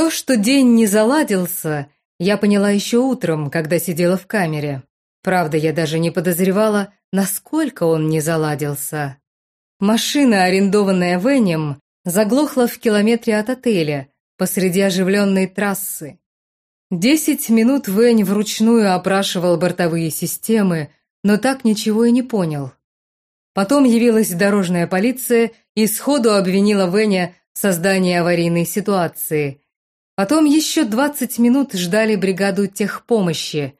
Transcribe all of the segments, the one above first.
То, что день не заладился, я поняла еще утром, когда сидела в камере. Правда, я даже не подозревала, насколько он не заладился. Машина, арендованная Венем, заглохла в километре от отеля, посреди оживленной трассы. Десять минут Вэнь вручную опрашивал бортовые системы, но так ничего и не понял. Потом явилась дорожная полиция и сходу обвинила Вэня в создании аварийной ситуации. Потом еще двадцать минут ждали бригаду техпомощи.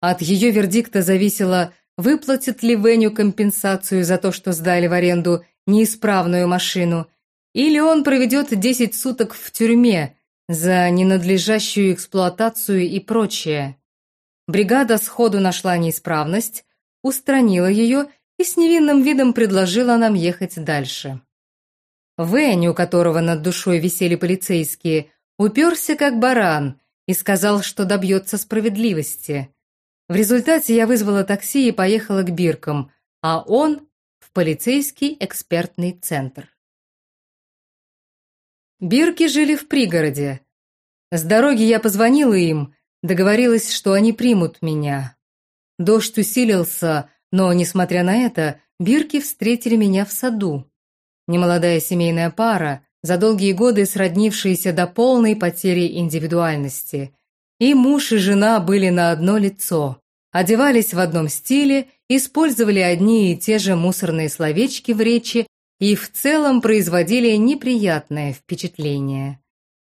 От ее вердикта зависело, выплатят ли Веню компенсацию за то, что сдали в аренду неисправную машину, или он проведет десять суток в тюрьме за ненадлежащую эксплуатацию и прочее. Бригада сходу нашла неисправность, устранила ее и с невинным видом предложила нам ехать дальше. Вэнь, у которого над душой висели полицейские, уперся как баран и сказал, что добьется справедливости. В результате я вызвала такси и поехала к Биркам, а он в полицейский экспертный центр. Бирки жили в пригороде. С дороги я позвонила им, договорилась, что они примут меня. Дождь усилился, но, несмотря на это, Бирки встретили меня в саду. Немолодая семейная пара, за долгие годы сроднившиеся до полной потери индивидуальности. И муж и жена были на одно лицо, одевались в одном стиле, использовали одни и те же мусорные словечки в речи и в целом производили неприятное впечатление.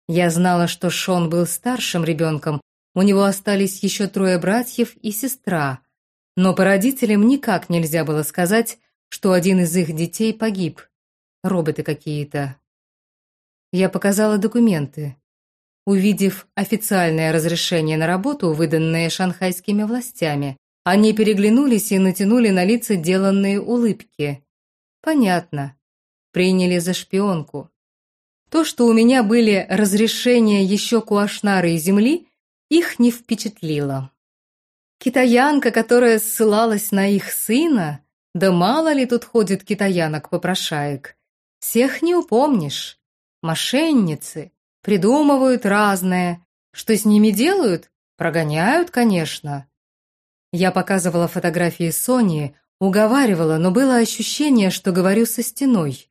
Я знала, что Шон был старшим ребенком, у него остались еще трое братьев и сестра, но по родителям никак нельзя было сказать, что один из их детей погиб. Роботы какие-то. Я показала документы. Увидев официальное разрешение на работу, выданное шанхайскими властями, они переглянулись и натянули на лица деланные улыбки. Понятно. Приняли за шпионку. То, что у меня были разрешения еще куашнары и земли, их не впечатлило. Китаянка, которая ссылалась на их сына, да мало ли тут ходит китаянок-попрошаек. Всех не упомнишь. Мошенницы, Придумывают разное. Что с ними делают? Прогоняют, конечно. Я показывала фотографии Сони, уговаривала, но было ощущение, что говорю со стеной.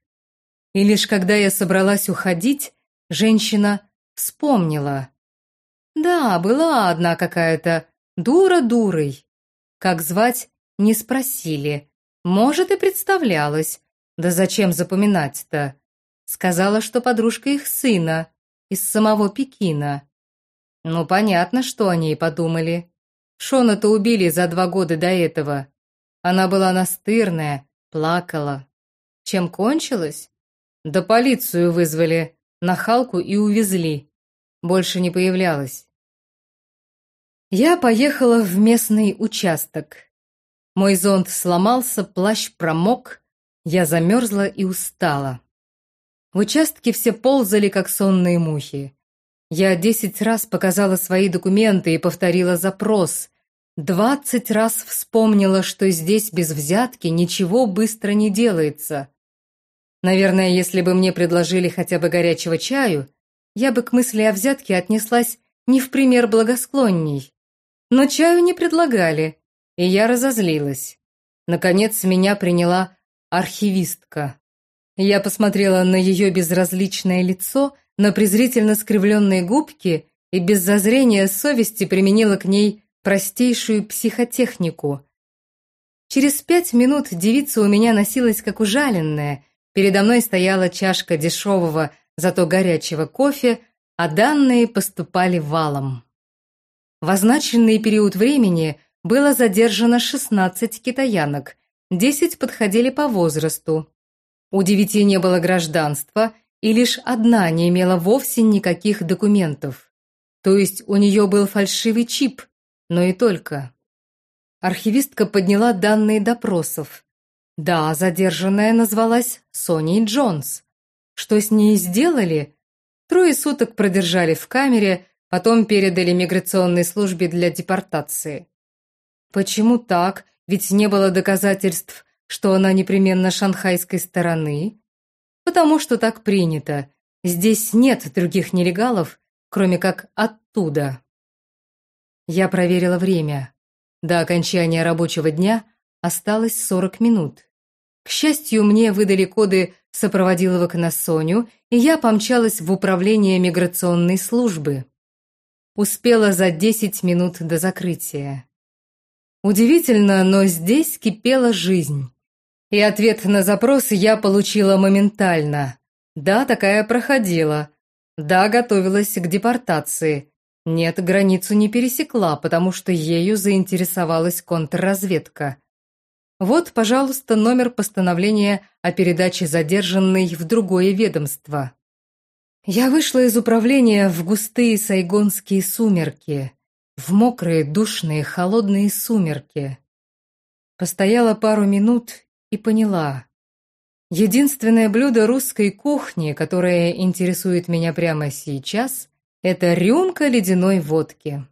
И лишь когда я собралась уходить, женщина вспомнила. Да, была одна какая-то, дура дурой. Как звать, не спросили. Может, и представлялась. Да зачем запоминать-то? Сказала, что подружка их сына из самого Пекина. Ну, понятно, что они и подумали. Шона-то убили за два года до этого. Она была настырная, плакала. Чем кончилось? Да полицию вызвали, нахалку и увезли. Больше не появлялась. Я поехала в местный участок. Мой зонт сломался, плащ промок, я замерзла и устала. В участке все ползали, как сонные мухи. Я десять раз показала свои документы и повторила запрос. Двадцать раз вспомнила, что здесь без взятки ничего быстро не делается. Наверное, если бы мне предложили хотя бы горячего чаю, я бы к мысли о взятке отнеслась не в пример благосклонней. Но чаю не предлагали, и я разозлилась. Наконец меня приняла архивистка. Я посмотрела на ее безразличное лицо, на презрительно скривленные губки и без зазрения совести применила к ней простейшую психотехнику. Через пять минут девица у меня носилась как ужаленная, передо мной стояла чашка дешевого, зато горячего кофе, а данные поступали валом. В означенный период времени было задержано 16 китаянок, 10 подходили по возрасту. У девяти не было гражданства, и лишь одна не имела вовсе никаких документов. То есть у нее был фальшивый чип, но и только. Архивистка подняла данные допросов. Да, задержанная назвалась Соней Джонс. Что с ней сделали? Трое суток продержали в камере, потом передали миграционной службе для депортации. Почему так? Ведь не было доказательств что она непременно шанхайской стороны? Потому что так принято. Здесь нет других нелегалов, кроме как оттуда. Я проверила время. До окончания рабочего дня осталось 40 минут. К счастью, мне выдали коды сопроводиловок на Соню, и я помчалась в управление миграционной службы. Успела за 10 минут до закрытия. Удивительно, но здесь кипела жизнь. И ответ на запрос я получила моментально. Да, такая проходила. Да, готовилась к депортации. Нет, границу не пересекла, потому что ею заинтересовалась контрразведка. Вот, пожалуйста, номер постановления о передаче задержанной в другое ведомство. Я вышла из управления в густые сайгонские сумерки, в мокрые, душные, холодные сумерки. Постояла пару минут и поняла. Единственное блюдо русской кухни, которое интересует меня прямо сейчас, это рюмка ледяной водки.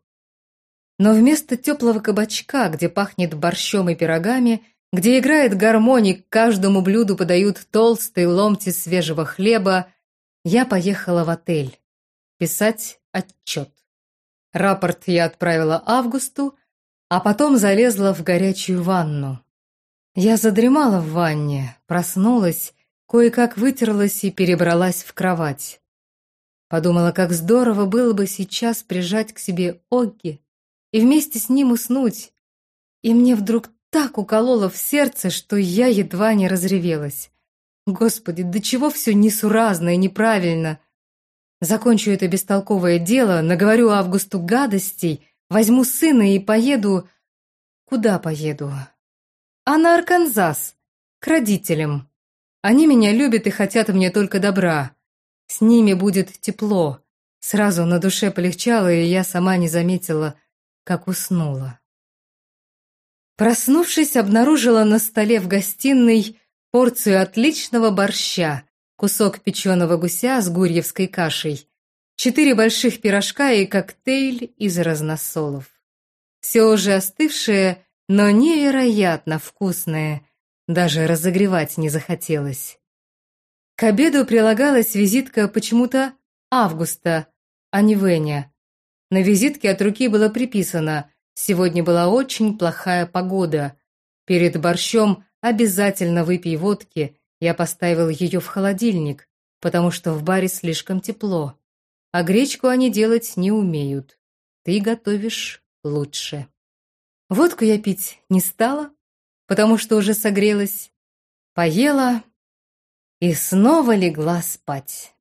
Но вместо теплого кабачка, где пахнет борщом и пирогами, где играет гармоник, каждому блюду подают толстые ломти свежего хлеба, я поехала в отель писать отчет. Рапорт я отправила Августу, а потом залезла в горячую ванну. Я задремала в ванне, проснулась, кое-как вытерлась и перебралась в кровать. Подумала, как здорово было бы сейчас прижать к себе Огги и вместе с ним уснуть. И мне вдруг так укололо в сердце, что я едва не разревелась. Господи, до чего все несуразно и неправильно. Закончу это бестолковое дело, наговорю Августу гадостей, возьму сына и поеду... Куда поеду? А на Арканзас, к родителям. Они меня любят и хотят мне только добра. С ними будет тепло. Сразу на душе полегчало, и я сама не заметила, как уснула. Проснувшись, обнаружила на столе в гостиной порцию отличного борща, кусок печеного гуся с гурьевской кашей, четыре больших пирожка и коктейль из разносолов. Все уже остывшее но невероятно вкусное, даже разогревать не захотелось. К обеду прилагалась визитка почему-то Августа, а не Веня. На визитке от руки было приписано «Сегодня была очень плохая погода. Перед борщом обязательно выпей водки. Я поставил ее в холодильник, потому что в баре слишком тепло. А гречку они делать не умеют. Ты готовишь лучше». Водку я пить не стала, потому что уже согрелась. Поела и снова легла спать.